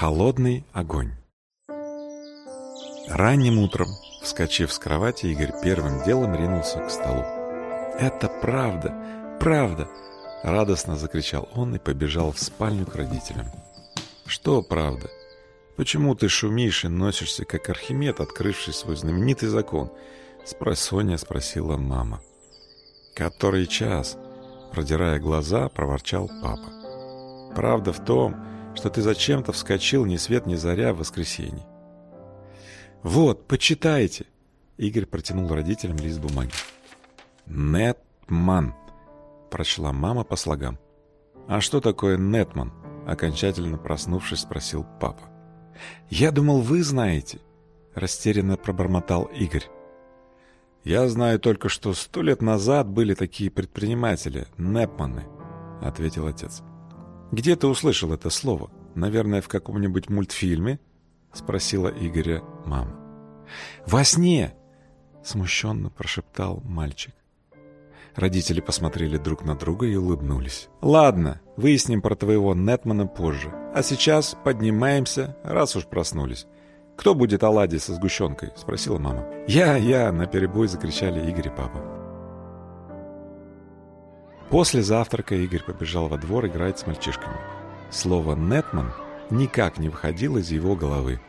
Холодный огонь. Ранним утром, вскочив с кровати, Игорь первым делом ринулся к столу. «Это правда! Правда!» — радостно закричал он и побежал в спальню к родителям. «Что правда? Почему ты шумишь и носишься, как Архимед, открывший свой знаменитый закон?» — спросонья спросила мама. «Который час?» — продирая глаза, проворчал папа. «Правда в том, что ты зачем-то вскочил ни свет ни заря в воскресенье. «Вот, почитайте!» Игорь протянул родителям лист бумаги. «Нетман», — прочла мама по слогам. «А что такое Нетман?» — окончательно проснувшись, спросил папа. «Я думал, вы знаете», — растерянно пробормотал Игорь. «Я знаю только, что сто лет назад были такие предприниматели, Непманы», — ответил отец. «Где ты услышал это слово? Наверное, в каком-нибудь мультфильме?» — спросила Игоря мама. «Во сне!» — смущенно прошептал мальчик. Родители посмотрели друг на друга и улыбнулись. «Ладно, выясним про твоего Нетмана позже. А сейчас поднимаемся, раз уж проснулись. Кто будет оладьи со сгущенкой?» — спросила мама. «Я, я!» — наперебой закричали Игорь и папа. После завтрака Игорь побежал во двор играть с мальчишками. Слово «нетман» никак не выходило из его головы.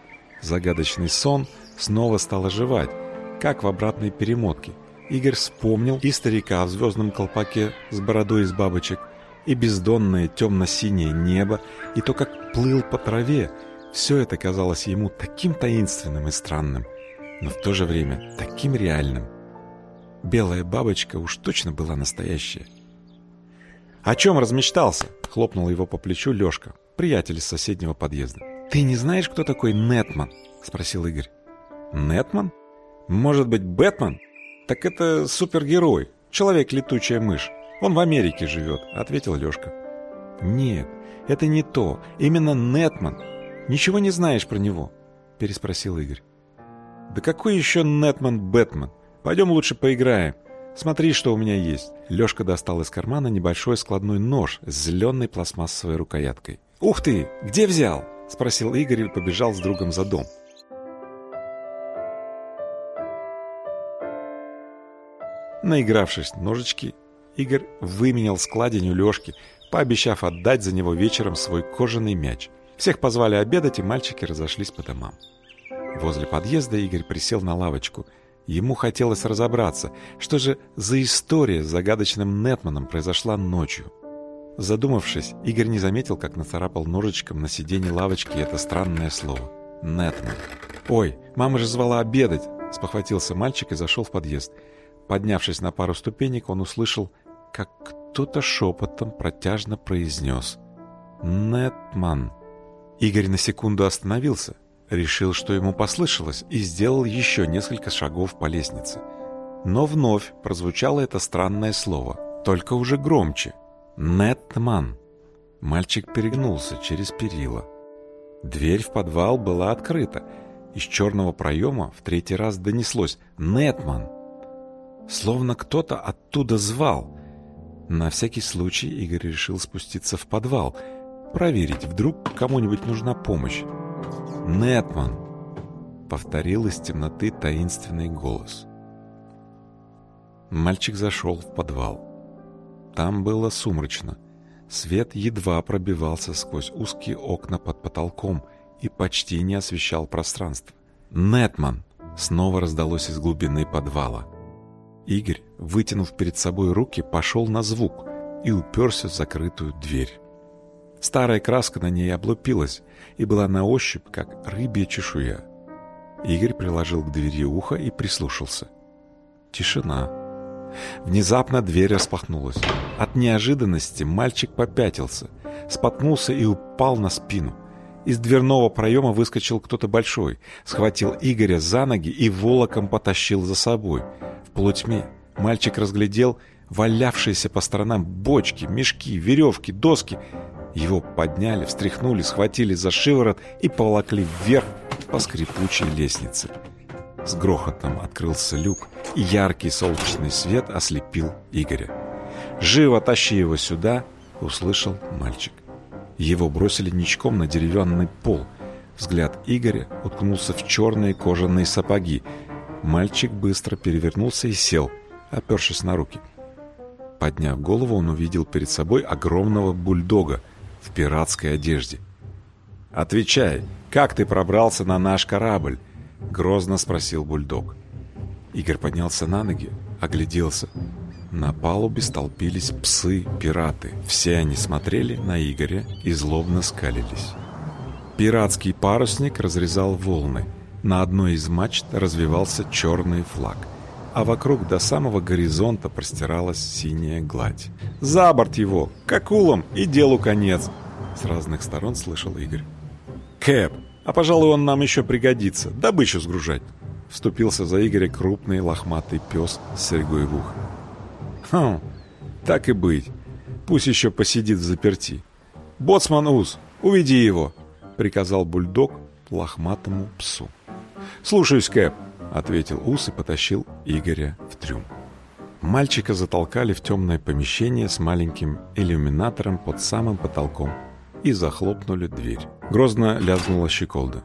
Загадочный сон снова стал оживать, как в обратной перемотке. Игорь вспомнил и старика в звездном колпаке с бородой из бабочек, и бездонное темно-синее небо, и то, как плыл по траве. Все это казалось ему таким таинственным и странным, но в то же время таким реальным. Белая бабочка уж точно была настоящая. «О чем размечтался?» — хлопнул его по плечу Лешка, приятель из соседнего подъезда. «Ты не знаешь, кто такой Нетман?» — спросил Игорь. «Нетман? Может быть, Бэтмен? Так это супергерой, человек-летучая мышь. Он в Америке живет», — ответил Лешка. «Нет, это не то. Именно Нетман. Ничего не знаешь про него?» — переспросил Игорь. «Да какой еще Нетман-Бэтмен? Пойдем лучше поиграем. Смотри, что у меня есть». Лешка достал из кармана небольшой складной нож с зеленой пластмассовой рукояткой. «Ух ты! Где взял?» — спросил Игорь и побежал с другом за дом. Наигравшись ножички, Игорь выменял складень у Лешки, пообещав отдать за него вечером свой кожаный мяч. Всех позвали обедать, и мальчики разошлись по домам. Возле подъезда Игорь присел на лавочку. Ему хотелось разобраться, что же за история с загадочным Нетманом произошла ночью. Задумавшись, Игорь не заметил, как нацарапал ножичком на сиденье лавочки это странное слово. Нетман. «Ой, мама же звала обедать!» — спохватился мальчик и зашел в подъезд. Поднявшись на пару ступенек, он услышал, как кто-то шепотом протяжно произнес «Нетман». Игорь на секунду остановился, решил, что ему послышалось, и сделал еще несколько шагов по лестнице. Но вновь прозвучало это странное слово, только уже громче — Нетман. Мальчик перегнулся через перила. Дверь в подвал была открыта. Из черного проема в третий раз донеслось «Нетман». Словно кто-то оттуда звал. На всякий случай Игорь решил спуститься в подвал, проверить, вдруг кому-нибудь нужна помощь. «Нетман!» — повторил из темноты таинственный голос. Мальчик зашел в подвал. Там было сумрачно. Свет едва пробивался сквозь узкие окна под потолком и почти не освещал пространство. «Нетман!» снова раздалось из глубины подвала. Игорь, вытянув перед собой руки, пошел на звук и уперся в закрытую дверь. Старая краска на ней облупилась и была на ощупь, как рыбья чешуя. Игорь приложил к двери ухо и прислушался. Тишина. Внезапно дверь распахнулась. От неожиданности мальчик попятился, споткнулся и упал на спину. Из дверного проема выскочил кто-то большой, схватил Игоря за ноги и волоком потащил за собой. В полутьме мальчик разглядел валявшиеся по сторонам бочки, мешки, веревки, доски. Его подняли, встряхнули, схватили за шиворот и поволокли вверх по скрипучей лестнице. С грохотом открылся люк, и яркий солнечный свет ослепил Игоря. «Живо тащи его сюда!» — услышал мальчик. Его бросили ничком на деревянный пол. Взгляд Игоря уткнулся в черные кожаные сапоги. Мальчик быстро перевернулся и сел, опершись на руки. Подняв голову, он увидел перед собой огромного бульдога в пиратской одежде. «Отвечай, как ты пробрался на наш корабль?» — грозно спросил бульдог. Игорь поднялся на ноги, огляделся. На палубе столпились псы-пираты. Все они смотрели на Игоря и злобно скалились. Пиратский парусник разрезал волны. На одной из мачт развивался черный флаг, а вокруг до самого горизонта простиралась синяя гладь. «За борт его! К акулам! И делу конец!» С разных сторон слышал Игорь. «Кэп, а пожалуй, он нам еще пригодится. Добычу сгружать!» Вступился за Игоря крупный лохматый пес с серьгой в ухо. «Хм, так и быть. Пусть еще посидит в заперти. Боцман Уз, уведи его!» приказал бульдог лохматому псу. «Слушаюсь, Кэп», — ответил Ус и потащил Игоря в трюм. Мальчика затолкали в темное помещение с маленьким иллюминатором под самым потолком и захлопнули дверь. Грозно лязгнула щеколда.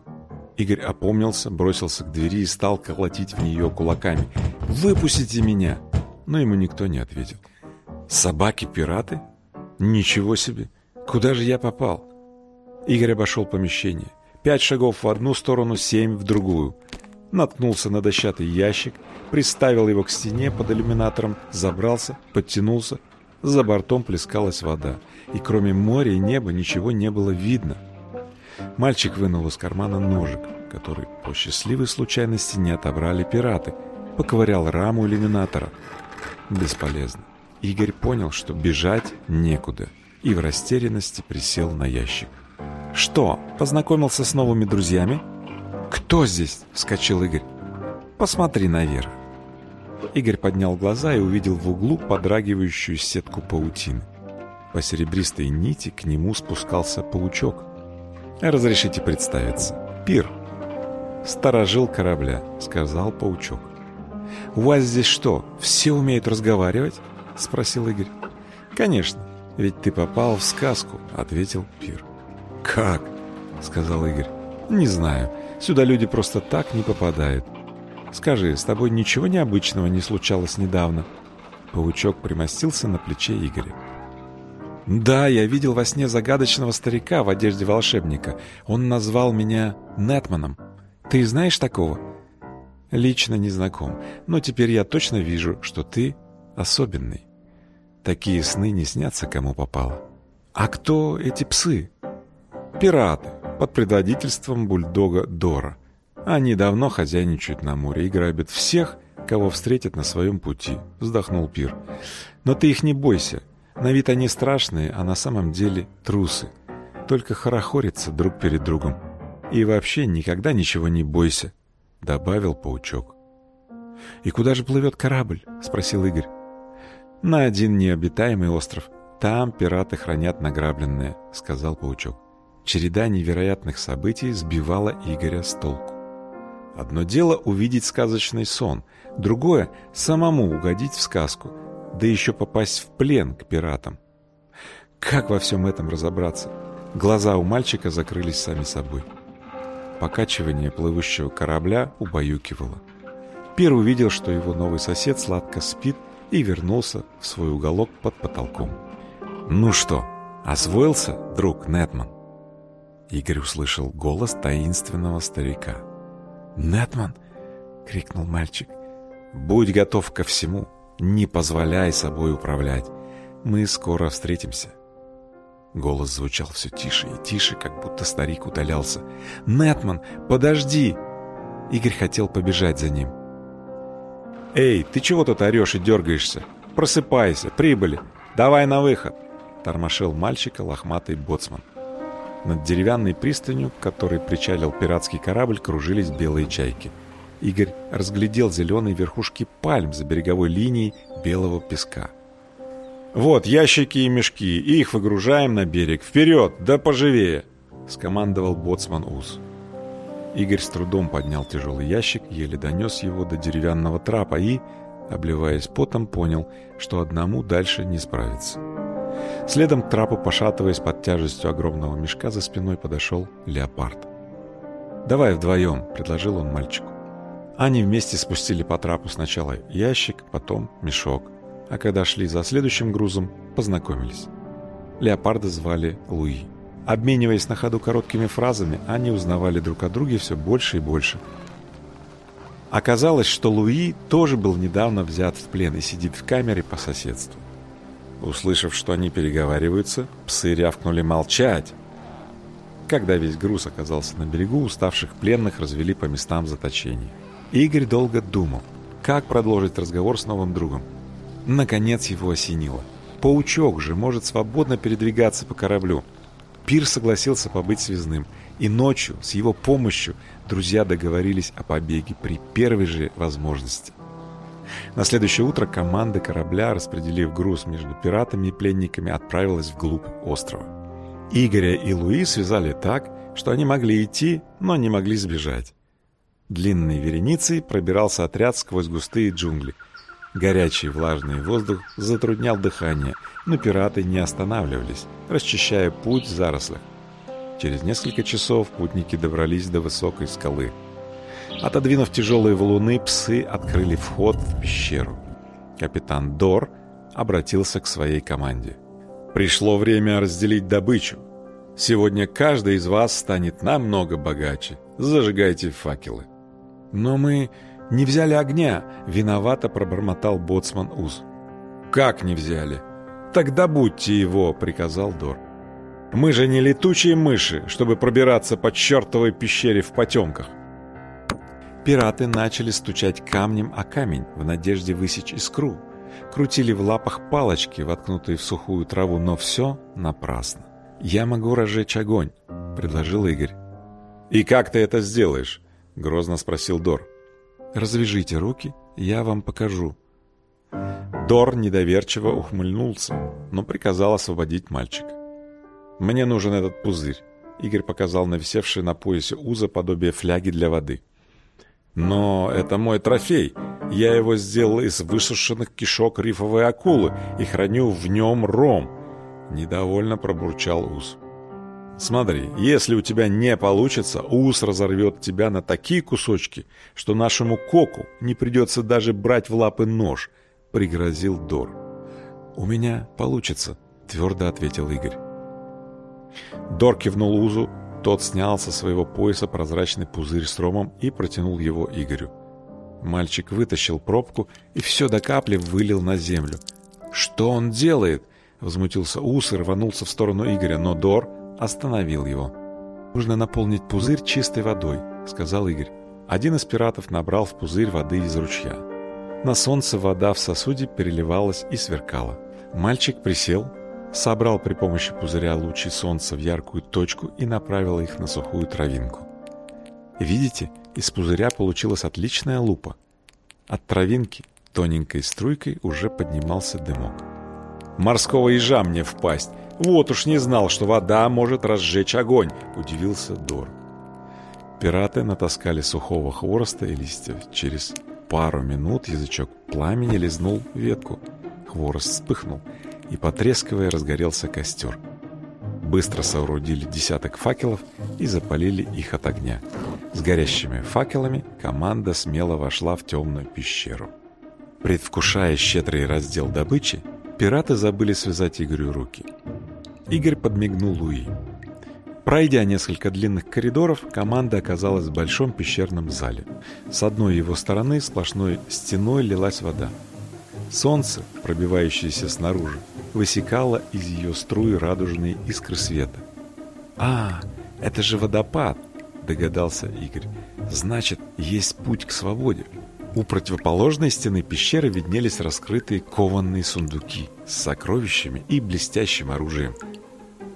Игорь опомнился, бросился к двери и стал колотить в нее кулаками. «Выпустите меня!» Но ему никто не ответил. «Собаки-пираты? Ничего себе! Куда же я попал?» Игорь обошел помещение. Пять шагов в одну сторону, семь в другую. Наткнулся на дощатый ящик, приставил его к стене под иллюминатором, забрался, подтянулся. За бортом плескалась вода, и кроме моря и неба ничего не было видно. Мальчик вынул из кармана ножик, который по счастливой случайности не отобрали пираты, поковырял раму иллюминатора. Бесполезно. Игорь понял, что бежать некуда, и в растерянности присел на ящик. «Что, познакомился с новыми друзьями?» «Кто здесь?» — вскочил Игорь. «Посмотри наверх». Игорь поднял глаза и увидел в углу подрагивающую сетку паутины. По серебристой нити к нему спускался паучок. «Разрешите представиться. Пир». «Сторожил корабля», — сказал паучок. «У вас здесь что, все умеют разговаривать?» — спросил Игорь. «Конечно, ведь ты попал в сказку», — ответил Пир. «Как?» — сказал Игорь. «Не знаю. Сюда люди просто так не попадают. Скажи, с тобой ничего необычного не случалось недавно?» Паучок примостился на плече Игоря. «Да, я видел во сне загадочного старика в одежде волшебника. Он назвал меня Нетманом. Ты знаешь такого?» «Лично не знаком, но теперь я точно вижу, что ты особенный. Такие сны не снятся кому попало. А кто эти псы?» Пираты под предводительством бульдога Дора. Они давно хозяйничают на море и грабят всех, кого встретят на своем пути, вздохнул Пир. Но ты их не бойся. На вид они страшные, а на самом деле трусы. Только хорохорятся друг перед другом. И вообще никогда ничего не бойся, добавил паучок. «И куда же плывет корабль?» — спросил Игорь. «На один необитаемый остров. Там пираты хранят награбленное», — сказал паучок. Череда невероятных событий сбивала Игоря с толку. Одно дело увидеть сказочный сон, другое — самому угодить в сказку, да еще попасть в плен к пиратам. Как во всем этом разобраться? Глаза у мальчика закрылись сами собой. Покачивание плывущего корабля убаюкивало. Пир увидел, что его новый сосед сладко спит и вернулся в свой уголок под потолком. «Ну что, освоился, друг Нетман?» Игорь услышал голос таинственного старика. «Нетман!» — крикнул мальчик. «Будь готов ко всему, не позволяй собой управлять. Мы скоро встретимся». Голос звучал все тише и тише, как будто старик удалялся. «Нетман, подожди!» Игорь хотел побежать за ним. «Эй, ты чего тут орешь и дергаешься? Просыпайся, прибыли! Давай на выход!» Тормошил мальчика лохматый боцман. Над деревянной пристанью, к которой причалил пиратский корабль, кружились белые чайки. Игорь разглядел зеленые верхушки пальм за береговой линией белого песка. «Вот ящики и мешки, их выгружаем на берег. Вперед, да поживее!» — скомандовал боцман Уз. Игорь с трудом поднял тяжелый ящик, еле донес его до деревянного трапа и, обливаясь потом, понял, что одному дальше не справиться. Следом к трапу, пошатываясь под тяжестью огромного мешка, за спиной подошел леопард. «Давай вдвоем», — предложил он мальчику. Они вместе спустили по трапу сначала ящик, потом мешок. А когда шли за следующим грузом, познакомились. Леопарда звали Луи. Обмениваясь на ходу короткими фразами, они узнавали друг о друге все больше и больше. Оказалось, что Луи тоже был недавно взят в плен и сидит в камере по соседству. Услышав, что они переговариваются, псы рявкнули молчать. Когда весь груз оказался на берегу, уставших пленных развели по местам заточения. Игорь долго думал, как продолжить разговор с новым другом. Наконец его осенило. Паучок же может свободно передвигаться по кораблю. Пир согласился побыть связным, и ночью с его помощью друзья договорились о побеге при первой же возможности. На следующее утро команда корабля, распределив груз между пиратами и пленниками, отправилась вглубь острова. Игоря и Луи связали так, что они могли идти, но не могли сбежать. Длинной вереницей пробирался отряд сквозь густые джунгли. Горячий влажный воздух затруднял дыхание, но пираты не останавливались, расчищая путь в зарослях. Через несколько часов путники добрались до высокой скалы. Отодвинув тяжелые валуны, псы открыли вход в пещеру. Капитан Дор обратился к своей команде. «Пришло время разделить добычу. Сегодня каждый из вас станет намного богаче. Зажигайте факелы». «Но мы не взяли огня», — виновато пробормотал боцман Уз. «Как не взяли?» «Тогда будьте его», — приказал Дор. «Мы же не летучие мыши, чтобы пробираться по чертовой пещере в потемках». Пираты начали стучать камнем о камень в надежде высечь искру. Крутили в лапах палочки, воткнутые в сухую траву, но все напрасно. «Я могу разжечь огонь», — предложил Игорь. «И как ты это сделаешь?» — грозно спросил Дор. «Развяжите руки, я вам покажу», Дор недоверчиво ухмыльнулся, но приказал освободить мальчика. «Мне нужен этот пузырь», — Игорь показал на висевший на поясе уза подобие фляги для воды. «Но это мой трофей. Я его сделал из высушенных кишок рифовой акулы и храню в нем ром», — недовольно пробурчал уз. «Смотри, если у тебя не получится, ус разорвет тебя на такие кусочки, что нашему коку не придется даже брать в лапы нож», — пригрозил Дор. «У меня получится», — твердо ответил Игорь. Дор кивнул Узу, тот снял со своего пояса прозрачный пузырь с ромом и протянул его Игорю. Мальчик вытащил пробку и все до капли вылил на землю. «Что он делает?» — возмутился Ус и рванулся в сторону Игоря, но Дор остановил его. «Нужно наполнить пузырь чистой водой», — сказал Игорь. Один из пиратов набрал в пузырь воды из ручья. На солнце вода в сосуде переливалась и сверкала. Мальчик присел, собрал при помощи пузыря лучи солнца в яркую точку и направил их на сухую травинку. Видите, из пузыря получилась отличная лупа. От травинки тоненькой струйкой уже поднимался дымок. «Морского ежа мне впасть! Вот уж не знал, что вода может разжечь огонь!» – удивился Дор. Пираты натаскали сухого хвороста и листьев через пару минут язычок пламени лизнул ветку. Хворост вспыхнул, и, потрескивая, разгорелся костер. Быстро соорудили десяток факелов и запалили их от огня. С горящими факелами команда смело вошла в темную пещеру. Предвкушая щедрый раздел добычи, пираты забыли связать Игорю руки. Игорь подмигнул Луи. Пройдя несколько длинных коридоров, команда оказалась в большом пещерном зале. С одной его стороны сплошной стеной лилась вода. Солнце, пробивающееся снаружи, высекало из ее струи радужные искры света. «А, это же водопад!» – догадался Игорь. «Значит, есть путь к свободе». У противоположной стены пещеры виднелись раскрытые кованные сундуки с сокровищами и блестящим оружием –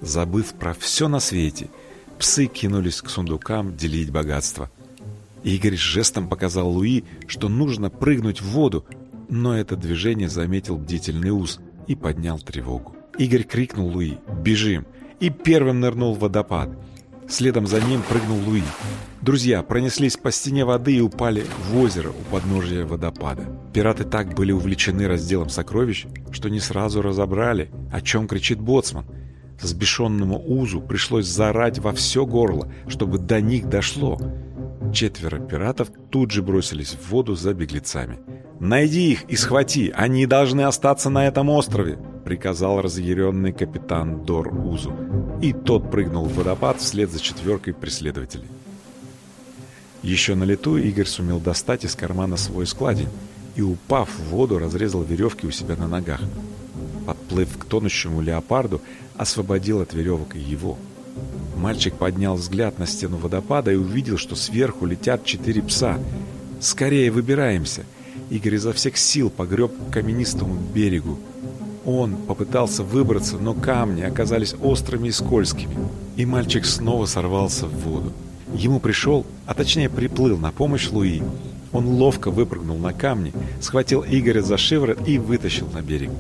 Забыв про все на свете, псы кинулись к сундукам делить богатство. Игорь жестом показал Луи, что нужно прыгнуть в воду, но это движение заметил бдительный ус и поднял тревогу. Игорь крикнул Луи «Бежим!» и первым нырнул в водопад. Следом за ним прыгнул Луи. Друзья пронеслись по стене воды и упали в озеро у подножия водопада. Пираты так были увлечены разделом сокровищ, что не сразу разобрали, о чем кричит боцман – Сбешенному Узу пришлось зарать во все горло, чтобы до них дошло. Четверо пиратов тут же бросились в воду за беглецами. «Найди их и схвати! Они должны остаться на этом острове!» — приказал разъяренный капитан Дор Узу. И тот прыгнул в водопад вслед за четверкой преследователей. Еще на лету Игорь сумел достать из кармана свой складень и, упав в воду, разрезал веревки у себя на ногах. Подплыв к тонущему леопарду, освободил от веревок и его. Мальчик поднял взгляд на стену водопада и увидел, что сверху летят четыре пса. «Скорее выбираемся!» Игорь изо всех сил погреб к каменистому берегу. Он попытался выбраться, но камни оказались острыми и скользкими, и мальчик снова сорвался в воду. Ему пришел, а точнее приплыл на помощь Луи. Он ловко выпрыгнул на камни, схватил Игоря за шиворот и вытащил на берег.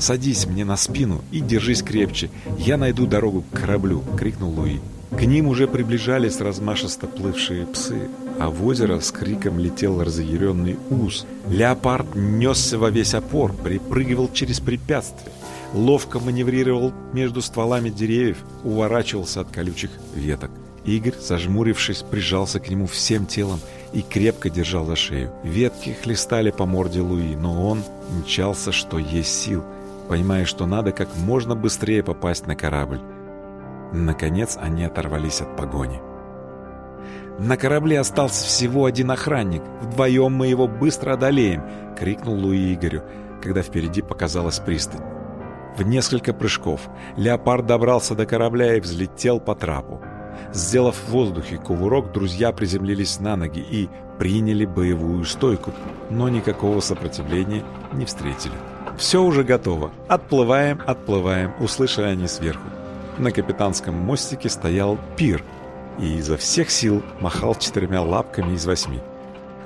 «Садись мне на спину и держись крепче, я найду дорогу к кораблю!» — крикнул Луи. К ним уже приближались размашисто плывшие псы, а в озеро с криком летел разъяренный ус. Леопард несся во весь опор, припрыгивал через препятствия, ловко маневрировал между стволами деревьев, уворачивался от колючих веток. Игорь, зажмурившись, прижался к нему всем телом и крепко держал за шею. Ветки хлестали по морде Луи, но он мчался, что есть сил, понимая, что надо как можно быстрее попасть на корабль. Наконец они оторвались от погони. «На корабле остался всего один охранник. Вдвоем мы его быстро одолеем!» — крикнул Луи Игорю, когда впереди показалась пристань. В несколько прыжков леопард добрался до корабля и взлетел по трапу. Сделав в воздухе кувырок, друзья приземлились на ноги и приняли боевую стойку, но никакого сопротивления не встретили. «Все уже готово. Отплываем, отплываем», — услышали они сверху. На капитанском мостике стоял пир и изо всех сил махал четырьмя лапками из восьми.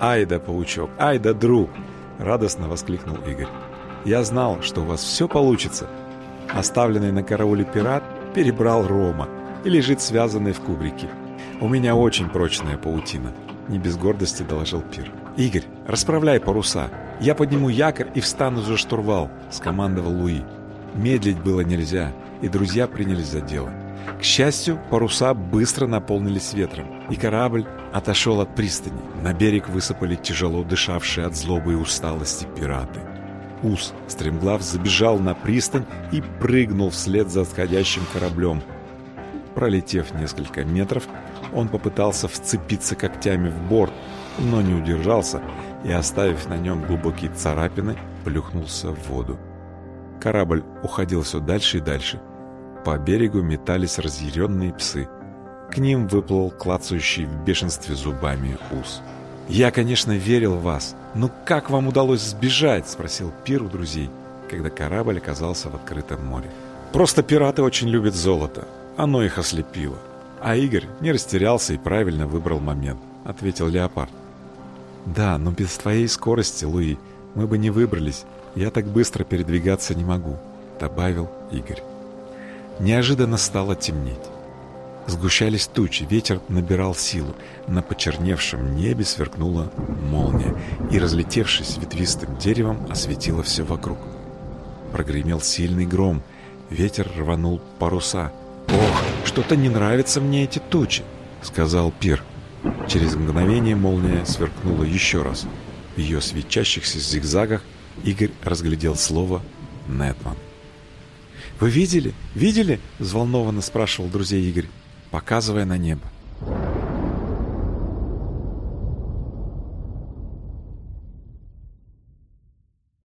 «Ай да, паучок! Ай да, друг!» — радостно воскликнул Игорь. «Я знал, что у вас все получится». Оставленный на карауле пират перебрал Рома, и лежит связанный в кубрике. У меня очень прочная паутина», — не без гордости доложил Пир. «Игорь, расправляй паруса. Я подниму якорь и встану за штурвал», — скомандовал Луи. Медлить было нельзя, и друзья принялись за дело. К счастью, паруса быстро наполнились ветром, и корабль отошел от пристани. На берег высыпали тяжело дышавшие от злобы и усталости пираты. Ус, стремглав, забежал на пристань и прыгнул вслед за отходящим кораблем, Пролетев несколько метров, он попытался вцепиться когтями в борт, но не удержался и, оставив на нем глубокие царапины, плюхнулся в воду. Корабль уходил все дальше и дальше. По берегу метались разъяренные псы. К ним выплыл клацающий в бешенстве зубами ус. «Я, конечно, верил в вас, но как вам удалось сбежать?» — спросил Пир у друзей, когда корабль оказался в открытом море. «Просто пираты очень любят золото. Оно их ослепило. А Игорь не растерялся и правильно выбрал момент, ответил Леопард. Да, но без твоей скорости, Луи, мы бы не выбрались. Я так быстро передвигаться не могу, добавил Игорь. Неожиданно стало темнеть. Сгущались тучи, ветер набирал силу. На почерневшем небе сверкнула молния и, разлетевшись ветвистым деревом, осветила все вокруг. Прогремел сильный гром, ветер рванул паруса — «Ох, что-то не нравятся мне эти тучи», — сказал Пир. Через мгновение молния сверкнула еще раз. В ее свечащихся зигзагах Игорь разглядел слово «Нетман». «Вы видели? Видели?» — взволнованно спрашивал друзей Игорь, показывая на небо.